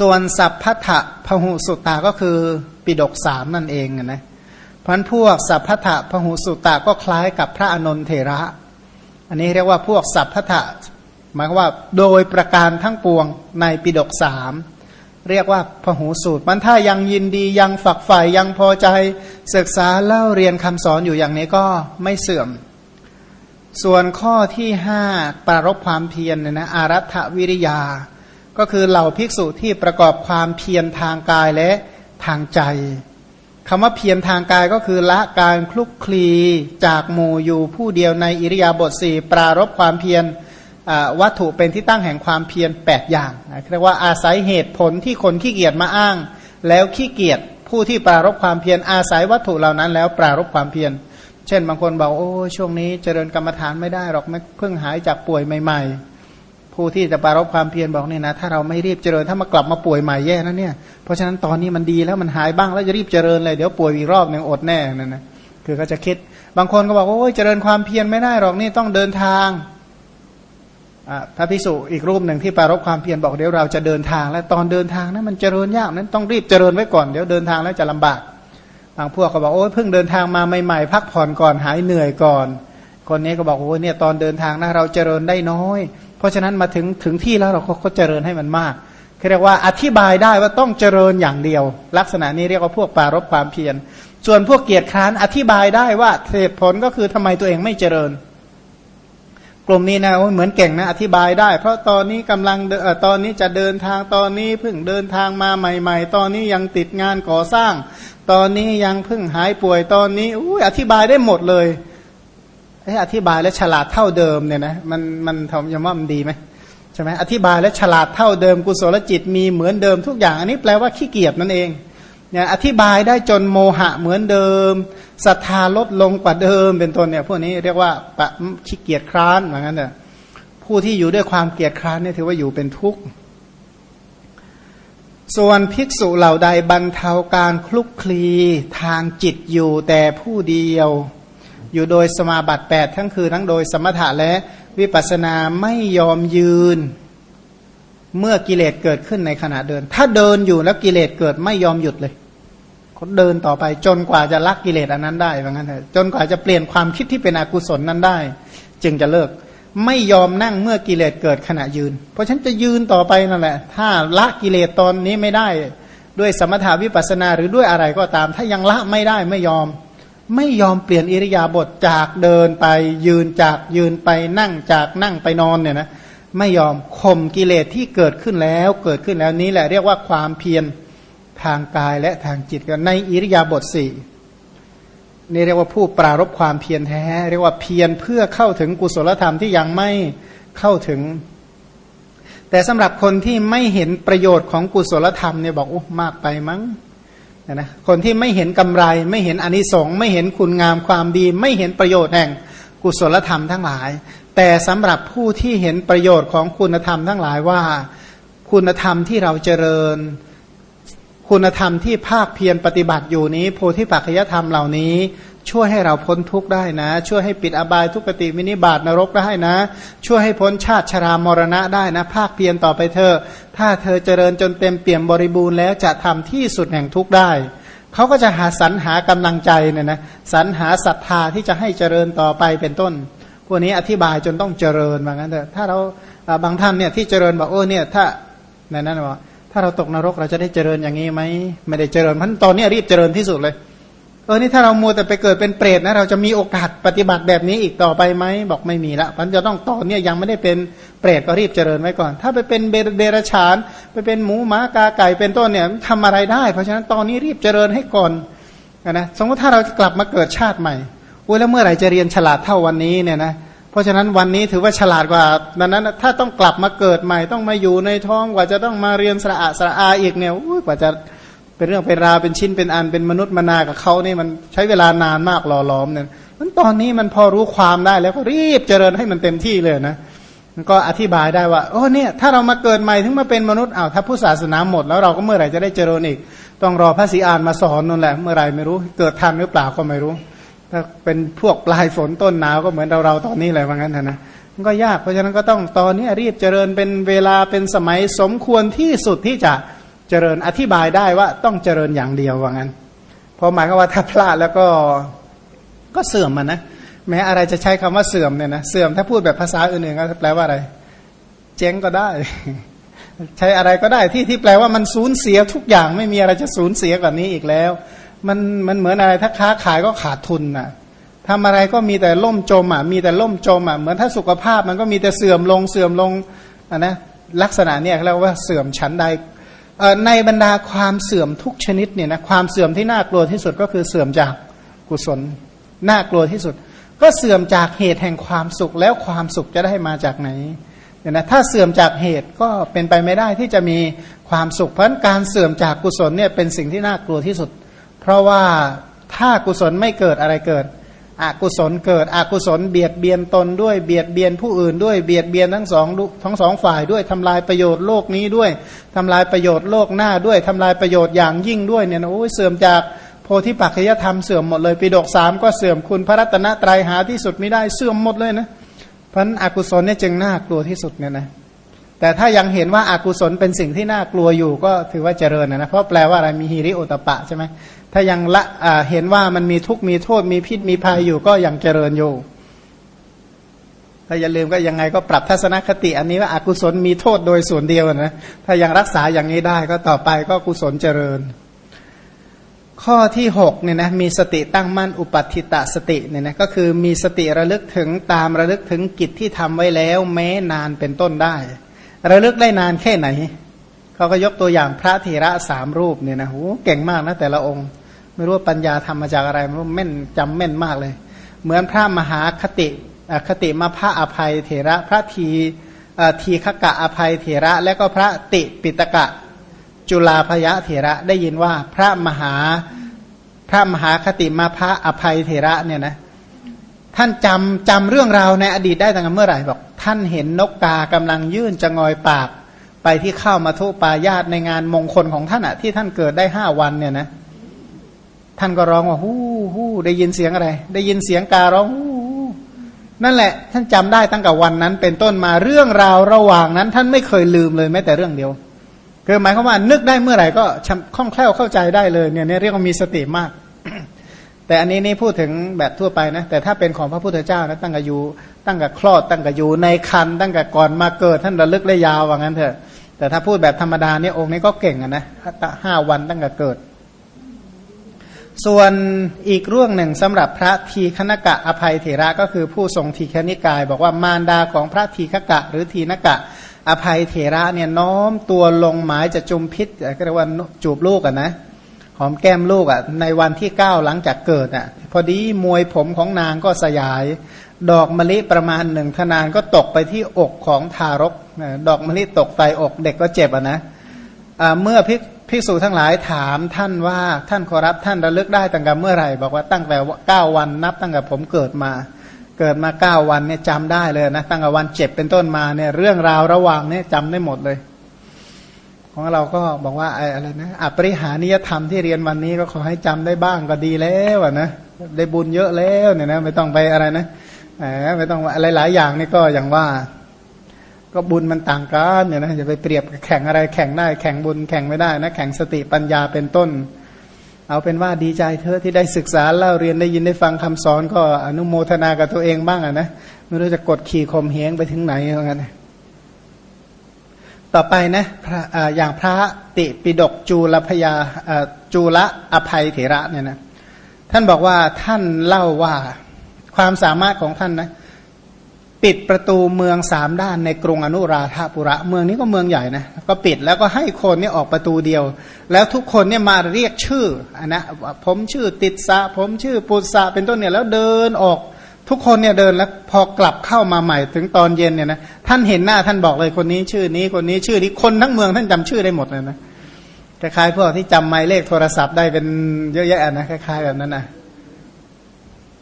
ส่วนสัพพทะพหุสุตตาก็คือปิดกสามนั่นเองนะพันพวกสัพพทะพหุสุตตาก็คล้ายกับพระอนนทเถระ อันนี้เรียกว่าพวกสัพพทะหมายว่าโดยประการทั้งปวงในปิดกสามเรียกว่าพหูสูตร มันถ้ายังยินดียังฝักใฝ่ยังพอใจศึกษาเล่าเรียนคำสอนอยู่อย่างนี้ก็ไม่เสื่อม ส่วนข้อที่ห้าปรารบความเพียรเนี่ยนะอารัฐวิริยา ก็คือเหล่าภิกษุที่ประกอบความเพียรทางกายและทางใจคำว่าเพียรทางกายก็คือละการคลุกคลีจากหมู่อยู่ผู้เดียวในอิริยาบถสี่ปรารบความเพียรวัตถุเป็นที่ตั้งแห่งความเพียรแปดอย่างเรียกว่าอาศัยเหตุผลที่คนขี้เกียจมาอ้าง แล้วขี้เกียจผู้ที่ปรารบความเพียรอาศัยวัตถุเหล่านั้น แล้วปรารบความเพียรเช่นบางคนบอกโอ้ช่วงนี้เจริญกรรมฐานไม่ได้หรอกเพิ่งหายจากป่วยใหม่ ๆ ผู้ที่จะปรารบความเพียรบอกเนี่ยนะถ้าเราไม่รีบเจริญถ้ามากลับมาป่วยใหม่แย่นะเนี่ยเพราะฉะนั้นตอนนี้มันดีแล้วมันหายบ้างแล้วจะรีบเจริญเลยเดี๋ยวป่วยอีกรอบหนึ่งอดแน่นั่นนะคือเขาจะคิด บางคนก็บอกว่าโอ้ยเจริญความเพียรไม่ได้หรอกนี่ต้องเดินทางพระพิสุอีกรูปหนึ่งที่ปรารบความเพียรบอกเดี๋ยวเราจะเดินทาง แล้วตอนเดินทางนั้นมันเจริญยากนั้นต้องรีบเจริญไว้ก่อนเดี๋ยวเดินทางแล้วจะลำบากบางพวกก็บอกโอ้ยเพิ่งเดินทางมาใหม่ๆพักผ่อนก่อนหายเหนื่อยก่อน คนนี้ก็บอกโอ้เนี่ยตอนเดินทางนะเราเจริญได้น้อย เพราะฉะนั้นมาถึงถึงที่แล้วเราก็เจริญให้มันมากเรียกว่าอธิบายได้ว่าต้องเจริญอย่างเดียว ลักษณะนี้เรียกว่าพวกปารบความเพียร ส่วนพวกเกียรติค้านอธิบายได้ว่าเหตุผลก็คือทำไมตัวเองไม่เจริญ กลุ่มนี้นะเหมือนเก่งนะอธิบายได้ เพราะตอนนี้กำลังตอนนี้จะเดินทางตอนนี้เพิ่งเดินทางมาใหม่ ๆ ตอนนี้ยังติดงานก่อสร้าง ตอนนี้ยังเพิ่งหายป่วยตอนนี้อุ้ยอธิบายได้หมดเลย อ้อธิบายแล้วฉลาดเท่าเดิมเนี่ยนะมันมันทำยังว่ามันดีไหมใช่ไหมอธิบายแล้วฉลาดเท่าเดิมกุศลจิตมีเหมือนเดิมทุกอย่าง อันนี้แปลว่าขี้เกียจนั่นเองเนี่ยอธิบายได้จนโมหะเหมือนเดิมศรัทธาลดลงกว่าเดิมเป็นต้นเนี่ยพวกนี้เรียกว่าปะขี้เกียจคร้านเหมือนกันเนี่ยผู้ที่อยู่ด้วยความเกียจคร้านเนี่ยถือว่าอยู่เป็นทุกข์ส่วนภิกษุเหล่าใดบรรเทาการคลุกคลีทางจิตอยู่แต่ผู้เดียว อยู่โดยสมาบัติแปดทั้งคือทั้งโดยสมถะและวิปัสนาไม่ยอมยืน เมื่อกิเลสเกิดขึ้นในขณะเดิน ถ้าเดินอยู่แล้วกิเลสเกิดไม่ยอมหยุดเลยเขาเดินต่อไปจนกว่าจะลักกิเลสอันนั้นได้ว่างั้นเถอะจนกว่าจะเปลี่ยนความคิดที่เป็นอกุศลนั้นได้ จึงจะเลิกไม่ยอมนั่งเมื่อกิเลสเกิดขณะยืน เพราะฉันจะยืนต่อไปนั่นแหละ ถ้าละกิเลสตอนนี้ไม่ได้ ด้วยสมถาวิปัสนาหรือด้วยอะไรก็ตาม ถ้ายังละไม่ได้ไม่ยอม ไม่ยอมเปลี่ยนอิริยาบถจากเดินไปยืนจากยืนไปนั่งจากนั่งไปนอนเนี่ยนะไม่ยอมข่มกิเลสที่เกิดขึ้นแล้วเกิดขึ้นแล้วนี้แหละเรียกว่าความเพียรทางกายและทางจิตกันในอิริยาบถสี่นี่เรียกว่าผู้ปรารบความเพียรแท้ เรียกว่าเพียรเพื่อเข้าถึงกุศลธรรมที่ยังไม่เข้าถึง แต่สำหรับคนที่ไม่เห็นประโยชน์ของกุศลธรรมเนี่ยบอกโอ้มากไปมั้ง นะคนที่ไม่เห็นกำไร ไม่เห็นอนิสงส์ไม่เห็นคุณงามความดี ไม่เห็นประโยชน์แห่งกุศลธรรมทั้งหลาย แต่สำหรับผู้ที่เห็นประโยชน์ของคุณธรรมทั้งหลายว่า คุณธรรมที่เราเจริญ คุณธรรมที่ภาคเพียรปฏิบัติอยู่นี้ โพธิปัจจยธรรมเหล่านี้ ช่วยให้เราพ้นทุกข์ได้นะ ช่วยให้ปิดอบายทุกติมินิบาตนรกได้นะ ช่วยให้พ้นชาติชรามรณะได้นะ ภาคเพียรต่อไปเธอ ถ้าเธอเจริญจนเต็มเปี่ยมบริบูรณ์แล้วจะทำที่สุดแห่งทุกข์ได้เขาก็จะหาสรรหากำลังใจเนี่ยนะสรรหาศรัทธาที่จะให้เจริญต่อไปเป็นต้นพวกนี้อธิบายจนต้องเจริญว่างั้นเถอะถ้าเราบางท่านเนี่ยที่เจริญบอกโอ้เนี่ยถ้าในนั้นว่าถ้าเราตกนรกเราจะได้เจริญอย่างนี้ไหมไม่ได้เจริญพันตอนนี้รีบเจริญที่สุดเลย เออนี่ถ้าเรามัวแต่ไปเกิดเป็นเปรตนะเราจะมีโอกาสปฏิบัติแบบนี้อีกต่อไปไหมบอกไม่มีละพันจะต้องต่อเนี่ยยังไม่ได้เป็นเปรตก็รีบเจริญไว้ก่อน ถ้าไปเป็นเดรัจฉาน ไปเป็นหมูหมากาไก่เป็นต้นเนี่ยทำอะไรได้ เพราะฉะนั้นตอนนี้รีบเจริญให้ก่อนนะสมมติถ้าเรากลับมาเกิดชาติใหม่โอ้ยแล้วเมื่อไหร่จะเรียนฉลาดเท่าวันนี้เนี่ยนะเพราะฉะนั้นวันนี้ถือว่าฉลาดกว่าดังนั้นถ้าต้องกลับมาเกิดใหม่ต้องมาอยู่ในท้องกว่าจะต้องมาเรียนสระอาสระอาอีกเนี่ยกว่าจะ เป็นเรื่องเป็นราวเป็นชิ้นเป็นอันเป็นมนุษย์มนากับเขานี่มันใช้เวลานานมากหล่อหลอมเนี่ยมันตอนนี้มันพอรู้ความได้แล้วก็รีบเจริญให้มันเต็มที่เลยนะมันก็อธิบายได้ว่าโอ้เนี่ยถ้าเรามาเกิดใหม่ถึงมาเป็นมนุษย์อ้าวถ้าผู้ศาสนาหมดแล้วเราก็เมื่อไหร่จะได้เจริญอีก ต้องรอพระศรีอานมาสอนนั่นแหละ เมื่อไหร่ไม่รู้เกิดทันหรือเปล่าก็ไม่รู้ ถ้าเป็นพวกปลายฝนต้นหนาวก็เหมือนเราเราตอนนี้เลยว่างั้นนะมันก็ยากเพราะฉะนั้นก็ต้องตอนนี้รีบเจริญเป็นเวลาเป็นสมัยสมควรที่สุดที่จะเจริญอธิบายได้ว่าต้องเจริญอย่างเดียวว่างั้นเพราะหมายความว่าถ้าพลาดแล้วก็ก็เสื่อมมันนะแม้อะไรจะใช้คำว่าเสื่อมเนี่ยนะเสื่อมถ้าพูดแบบภาษาอื่นๆก็แปลว่าอะไร เจ๊งก็ได้ ใช้อะไรก็ได้ที่ที่แปลว่ามันสูญเสียทุกอย่างไม่มีอะไรจะสูญเสียกว่านี้อีกแล้ว มันมันเหมือนอะไรถ้าค้าขายก็ขาดทุนน่ะทำอะไรก็มีแต่ล่มจมอะมีแต่ล่มจมอะเหมือนถ้าสุขภาพมันก็มีแต่เสื่อมลงเสื่อมลงอะนะลักษณะเนี้ยเรียกว่าเสื่อมชั้นใด ในบรรดาความเสื่อมทุกชนิดเนี่ยนะความเสื่อมที่น่ากลัวที่สุดก็คือเสื่อมจากกุศลน่ากลัวที่สุด ก็เสื่อมจากเหตุแห่งความสุขแล้วความสุขจะได้มาจากไหนเนี่ยนะถ้าเสื่อมจากเหตุก็เป็นไปไม่ได้ที่จะมีความสุขเพราะการเสื่อมจากกุศลเนี่ยเป็นสิ่งที่น่ากลัวที่สุด เพราะว่าถ้ากุศลไม่เกิดอะไรเกิด อกุศลเกิดอกุศลเบียดเบียนตนด้วยเบียดเบียนผู้อื่นด้วยเบียดเบียนทั้งสองทั้งสองฝ่ายด้วยทำลายประโยชน์โลกนี้ด้วยทำลายประโยชน์โลกหน้าด้วยทำลายประโยชน์อย่างยิ่งด้วยเนี่ยโอ้ยเสื่อมจากโพธิปัจจยธรรมเสื่อมหมดเลยปีดกสามก็เสื่อมคุณพระรัตนตรัยหาที่สุดไม่ได้เสื่อมหมดเลยนะเพราะนั้นอกุศลเนี่ยจึงน่ากลัวที่สุดเนี่ยนะ แต่ถ้ายังเห็นว่าอากุศลเป็นสิ่งที่น่ากลัวอยู่ก็ถือว่าเจริญนะเพราะแปลว่าอะไรมีฮิริโอตปะใช่ไหมถ้ายังละเห็นว่ามันมีทุกข์มีโทษมีพิษมีภัยอยู่ก็ยังเจริญอยู่ถ้าอย่าลืมก็ยังไงก็ปรับทัศนคติอันนี้ว่าอากุศลมีโทษโดยส่วนเดียวนะถ้ายังรักษาอย่างนี้ได้ก็ต่อไปก็กุศลเจริญ ข้อที่หกเนี่ยนะมีสติตั้งมั่นอุปัติตะสติเนี่ยนะก็คือมีสติระลึกถึงตามระลึกถึงกิจที่ทำไว้แล้วแม้นานเป็นต้นได้ ระลึกได้นานแค่ไหนเขาก็ยกตัวอย่างพระเถระสามรูปเนี่ยนะโหเก่งมากนะแต่ละองค์ ไม่รู้ปัญญาทำมาจากอะไรไม่รู้แม่นจำแม่นมากเลย เหมือนพระมหาคติคติมาพระอภัยเถระพระทีทีขกะอภัยเถระ และก็พระติปิตกะจุลาพยะเถระได้ยินว่าพระมหาพระมหาคติมาพระอภัยเถระเนี่ยนะ ท่านจำจำเรื่องราวในอดีตได้ตั้งแต่เมื่อไหร่บอก ท่านเห็นนกกากำลังยื่นจะงอยปาก ไปที่เข้ามาทุปายาตในงานมงคลของท่านอะที่ท่านเกิดได้ห้าวันเนี่ยนะ ท่านก็ร้องว่าฮู้ฮู้ได้ยินเสียงอะไร ได้ยินเสียงการ้องฮู้นั่นแหละ ท่านจำได้ตั้งแต่วันนั้น เป็นต้นมาเรื่องราวระหว่างนั้น ท่านไม่เคยลืมเลยแม้แต่เรื่องเดียวคือหมายความว่านึกได้เมื่อไหร่ก็คล่องแคล่วเข้าใจได้เลยเนี่ยเรียกว่ามีสติมาก แต่อันนี้นี่พูดถึงแบบทั่วไปนะ แต่ถ้าเป็นของพระพุทธเจ้านะตั้งแต่อยู่ตั้งแต่คลอดตั้งแต่อยู่ในคันตั้งแต่ก่อนมาเกิดท่านระลึกได้ยาวว่างั้นเถอะ แต่ถ้าพูดแบบธรรมดาเนี่ยองค์นี้ก็เก่งอะนะห้าวันตั้งแต่เกิด ส่วนอีกเรื่องหนึ่งสำหรับพระทีคณกะอภัยเถระก็คือผู้ทรงทีคณิกาย บอกว่ามารดาของพระทีฆกะ หรือทีนกะอภัยเถระเนี่ยน้อมตัวลงหมายจะจุมพิษก็เรียกว่าจูบลูกอะนะ หอมแก้มลูกอะ ในวันที่เก้าหลังจากเกิดอะ พอดีมวยผมของนางก็สยาย ดอกมะลิประมาณหนึ่งทนานก็ตกไปที่อกของทารกดอกมะลิตกใส่อกเด็กก็เจ็บอะนะเมื่อพิพิสูจทั้งหลายถามท่านว่าท่านขอรับท่านระลึกได้ตั้งแต่เมื่อไหร่ บอกว่าตั้งแต่เก้าวันนับตั้งแต่ผมเกิดมา เกิดมาเก้าวันเนี่ยจำได้เลยนะตั้งแต่วันเจ็บเป็นต้นมาเนี่ยเรื่องราวระหว่างเนี่ยจำได้หมดเลย ของเราก็บอกว่าอะไรนะอปริหานิยธรรมที่เรียนวันนี้ก็ขอให้จำได้บ้างก็ดีแล้วนะได้บุญเยอะแล้วเนี่ยนะไม่ต้องไปอะไรนะไม่ต้องอะไรหลายอย่างนี่ก็อย่างว่า ก็บุญมันต่างกันเนี่ยนะอย่าไปเปรียบแข่งอะไรแข่งได้แข่งบุญแข่งไม่ได้นะแข่งสติปัญญาเป็นต้น เอาเป็นว่าดีใจเธอที่ได้ศึกษาเล่าเรียนได้ยินได้ฟังคำสอนก็อนุโมทนากับตัวเองบ้างอะนะไม่รู้จะกดขี่ข่มเหงไปถึงไหนเหมือนกัน ต่อไปนะอย่างพระติปิดกจูลพยาจูละอภัยเถระเนี่ยนะท่านบอกว่าท่านเล่าว่าความสามารถของท่านนะปิดประตูเมืองสามด้านในกรุงอนุราธาปุระ เมืองนี้ก็เมืองใหญ่นะก็ปิดแล้วก็ให้คนนี่ออกประตูเดียว แล้วทุกคนเนี่ยมาเรียกชื่ออันนะผมชื่อติดสะผมชื่อปุษะเป็นต้นเนี่ยแล้วเดินออก ทุกคนเนี่ยเดินแล้วพอกลับเข้ามาใหม่ถึงตอนเย็นเนี่ยนะท่านเห็นหน้าท่านบอกเลยคนนี้ชื่อนี้คนนี้ชื่อนี้คนทั้งเมืองท่านจำชื่อได้หมดเลยนะคล้ายๆพวกที่จำหมายเลขโทรศัพท์ได้เป็นเยอะแยะนะคล้ายๆแบบนั้นนะ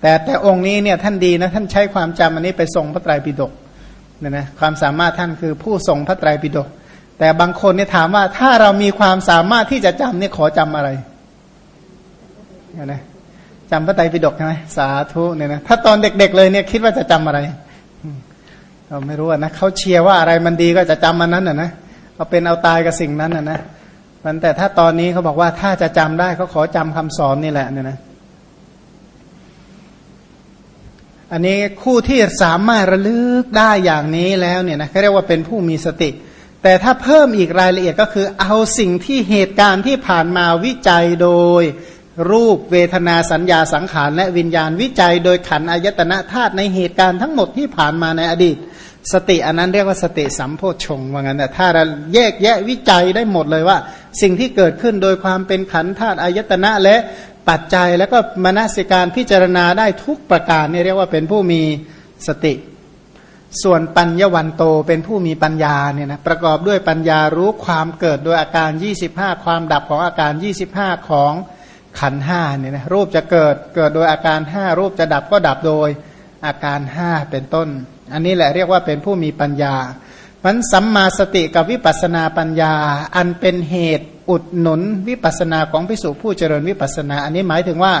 แต่แต่องค์นี้เนี่ยท่านดีนะท่านใช้ความจำอันนี้ไปทรงพระไตรปิฎกเนี่ยนะความสามารถท่านคือผู้ทรงพระไตรปิฎกแต่บางคนเนี่ยถามว่าถ้าเรามีความสามารถที่จะจำเนี่ยขอจำอะไรเนี่ยนะ จำพระไตรปิฎกใช่ไหมสาธุเนี่ยนะถ้าตอนเด็ก ๆ เลยเนี่ยคิดว่าจะจำอะไรเราไม่รู้นะเขาเชียร์ว่าอะไรมันดีก็จะจำมันนั้นอะนะเอาเป็นเอาตายกับสิ่งนั้นอะนะมันแต่ถ้าตอนนี้เขาบอกว่าถ้าจะจำได้เขาขอจำคำสอนนี่แหละเนี่ยนะอันนี้คู่ที่สามารถระลึกได้อย่างนี้แล้วเนี่ยนะเขาเรียกว่าเป็นผู้มีสติ แต่ถ้าเพิ่มอีกรายละเอียดก็คือ เอาสิ่งที่เหตุการณ์ที่ผ่านมาวิจัยโดย รูปเวทนาสัญญาสังขารและวิญญาณวิจัย โดยขันอายตนะธาตุในเหตุการณ์ทั้งหมดที่ผ่านมาในอดีต สติอันนั้นเรียกว่าสติสัมโพชงว่างั้นแต่ถ้าเราแยกแยะวิจัยได้หมดเลยว่า สิ่งที่เกิดขึ้นโดยความเป็นขันธาตุอายตนะและปัจจัยแล้วก็มนสิการพิจารณาได้ทุกประการนี่เรียกว่าเป็นผู้มีสติ ส่วนปัญญวันโตเป็นผู้มีปัญญาเนี่ยนะประกอบด้วยปัญญารู้ความเกิดโดยอาการ 25 ความดับของอาการ 25 ของ ขันห้าเนี่ยนะรูปจะเกิดเกิดโดยอาการห้ารูปจะดับก็ดับโดยอาการห้าเป็นต้น อันนี้แหละเรียกว่าเป็นผู้มีปัญญามันสัมมาสติกับวิปัสนาปัญญา อันเป็นเหตุอุดหนุนวิปัสนาของพิสุผู้เจริญวิปัสนา อันนี้หมายถึงว่า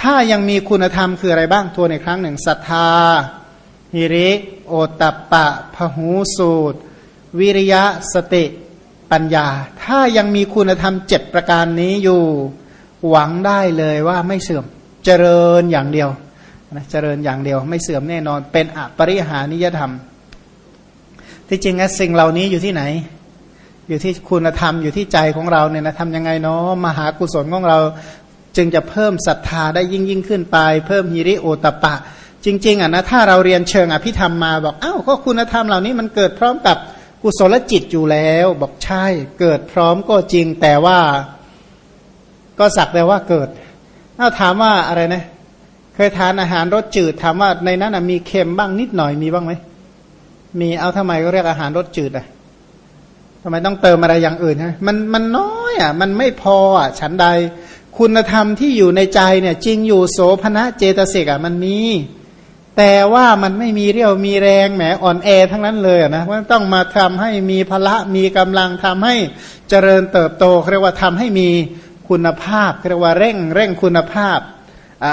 ถ้ายังมีคุณธรรมคืออะไรบ้างทวนในครั้งหนึ่งศรัทธาหิริ โอตตปปะพหูสูตร วิริยะสติปัญญา ถ้ายังมีคุณธรรมเจ็ดประการนี้อยู่ หวังได้เลยว่าไม่เสื่อมเจริญอย่างเดียวนะเจริญอย่างเดียว ไม่เสื่อมแน่นอน เป็นอปริหานิยธรรม ที่จริงนะสิ่งเหล่านี้อยู่ที่ไหน อยู่ที่คุณธรรมอยู่ที่ใจของเราเนี่ยนะทำยังไงเนาะมหากุศลของเราจึงจะเพิ่มศรัทธาได้ยิ่งยิ่งขึ้นไป เพิ่มฮิริโอตปะ จริง ๆอะนะถ้าเราเรียนเชิงอภิธรรมมาบอกอ้าวก็คุณธรรมเหล่านี้มันเกิดพร้อมกับกุศลจิตอยู่แล้ว บอกใช่เกิดพร้อมก็จริงแต่ว่า ก็สักแต่ว่าเกิดถ้าถามว่าอะไรนะ เคยทานอาหารรสจืด ถามว่าในนั้นมีเค็มบ้างนิดหน่อยมีบ้างไหมมีเอาทำไมก็เรียกอาหารรสจืดอะทำไมต้องเติมอะไรอย่างอื่นฮะมันมันน้อยอะ มันไม่พออะ ฉันใด คุณธรรมที่อยู่ในใจเนี่ย จริงอยู่โสภณะเจตสิกอะมันมี แต่ว่ามันไม่มีเรี่ยวมีแรงแหมอ่อนแอทั้งนั้นเลยนะว่าต้องมาทำให้มีพละมีกำลังทำให้เจริญเติบโตเรียกว่าทำให้มี คุณภาพเรียกว่าเร่งเร่งคุณภาพ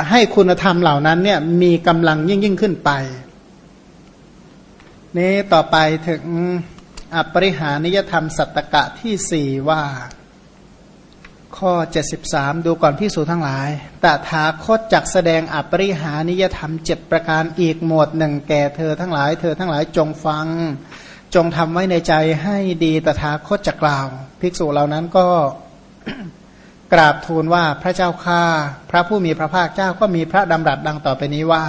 ให้คุณธรรมเหล่านั้นเนี่ยมีกำลังยิ่งยิ่งขึ้นไป นี้ต่อไปถึงอปริหานิยธรรมสัตตกะที่สี่ว่า ข้อ 73 ดูก่อนพิสูจทั้งหลาย ตถาคตจักแสดงอปริหานิยธรรมเจ็ดประการอีกหมวดหนึ่งแก่เธอทั้งหลาย เธอทั้งหลายจงฟัง จงทำไว้ในใจให้ดีตถาคตจะกล่าว ภิกษุเหล่านั้นก็ กราบทูลว่าพระเจ้าข้าพระผู้มีพระภาคเจ้าก็มีพระดำรัสดังต่อไปนี้ว่า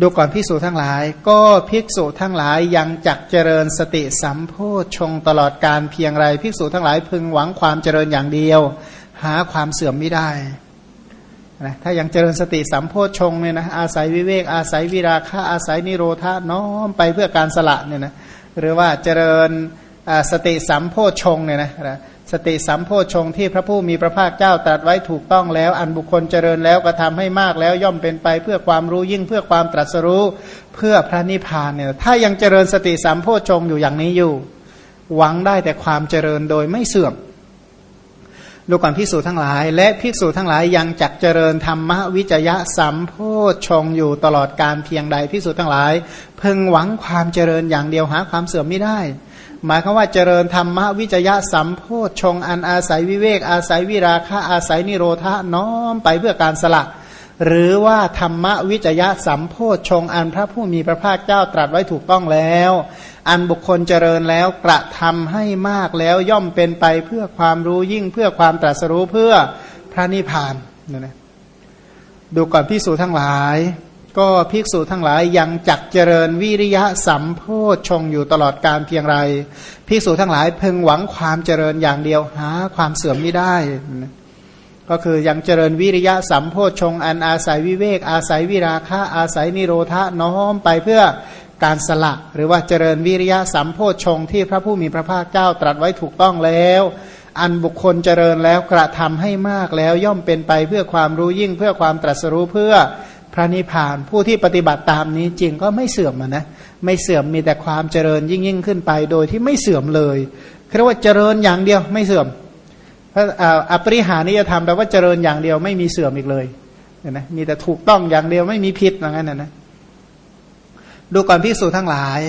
ดูก่อนภิกษุทั้งหลาย ก็ภิกษุทั้งหลายยังจักเจริญสติสัมโพชงตลอดการเพียงไรภิกษุทั้งหลายพึงหวังความเจริญอย่างเดียว หาความเสื่อมไม่ได้นะถ้ายังเจริญสติสัมโพชงเนี่ยนะอาศัยวิเวกอาศัยวิราคะอาศัยนิโรธาน้อมไปเพื่อการสละเนี่ยนะหรือว่าเจริญสติสัมโพชงเนี่ยนะ สติสัมโพชงที่พระผู้มีพระภาคเจ้าตรัสไว้ถูกต้องแล้ว อันบุคคลเจริญแล้วก็ทำให้มากแล้วย่อมเป็นไปเพื่อความรู้ยิ่งเพื่อความตรัสรู้เพื่อพระนิพพานเนี่ยถ้ายังเจริญสติสัมโพชงอยู่อย่างนี้อยู่ หวังได้แต่ความเจริญโดยไม่เสื่อมดูก่อนพิสูจทั้งหลาย และพิสูจทั้งหลายยังจักเจริญธรรมวิจยะสัมโพชงอยู่ตลอดการเพียงใดพิสูจทั้งหลายเพึงหวังความเจริญอย่างเดียวหาความเสื่อมไม่ได้ หมายคือว่าเจริญธรรมวิจยะสัมโพธชงอันอาศัยวิเวก อาศัยวิราคะอาศัยนิโรธาน้อมไปเพื่อการสละ หรือว่าธรรมวิจยะสัมโพธชงอันพระผู้มีพระภาคเจ้าตรัสไว้ถูกต้องแล้ว อันบุคคลเจริญแล้วกระทำให้มากแล้วย่อมเป็นไปเพื่อความรู้ยิ่งเพื่อความตรัสรู้เพื่อพระนิพพานนะดูก่อนพิสูจทั้งหลาย ก็ภิกษุทั้งหลายยังจักเจริญวิริยะสัมโพชฌงอยู่ตลอดการเพียงไรภิกษุทั้งหลายเพึงหวังความเจริญอย่างเดียวหาความเสื่อมไม่ได้ ก็คือยังเจริญวิริยะสัมโพชฌงอันอาศัยวิเวก อาศัยวิราคะอาศัยนิโรธะน้อมไปเพื่อการสละ หรือว่าเจริญวิริยะสัมโพชฌงที่พระผู้มีพระภาคเจ้าตรัสไว้ถูกต้องแล้วอันบุคคลเจริญแล้วกระทำให้มากแล้วย่อมเป็นไปเพื่อความรู้ยิ่งเพื่อความตรัสรู้เพื่อ ระนิพพาน ผู้ที่ปฏิบัติตามนี้จริงก็ไม่เสื่อมนะไม่เสื่อมมีแต่ความเจริญยิ่งยิ่งขึ้นไป โดยที่ไม่เสื่อมเลยเรียกว่าเจริญอย่างเดียวไม่เสื่อมพระอปริหานิยธรรมแปลว่าเจริญอย่างเดียวไม่มีเสื่อมอีกเลยนะมีแต่ถูกต้องอย่างเดียวไม่มีผิดอย่างนั้นนะดูก่อนพิสูจทั้งหลาย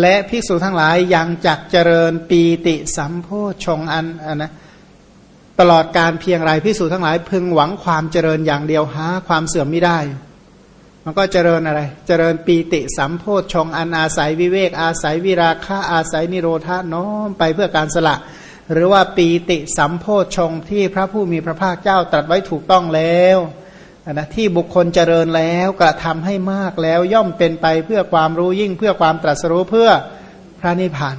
และภิกษุทั้งหลายยังจักเจริญปีติสัมโพชงอันอันนะตลอดการเพียงไรภิกษุทั้งหลายพึงหวังความเจริญอย่างเดียวหาความเสื่อมไม่ได้ มันก็เจริญอะไร เจริญปีติสัมโพชงอันอาศัยวิเวก อาศัยวิราคะอาศัยนิโรธาน้อมไปเพื่อการสละ หรือว่าปีติสัมโพชงที่พระผู้มีพระภาคเจ้าตรัสไว้ถูกต้องแล้วนะที่บุคคลเจริญแล้วกระทำให้มากแล้วย่อมเป็นไปเพื่อความรู้ยิ่งเพื่อความตรัสรู้เพื่อพระนิพพาน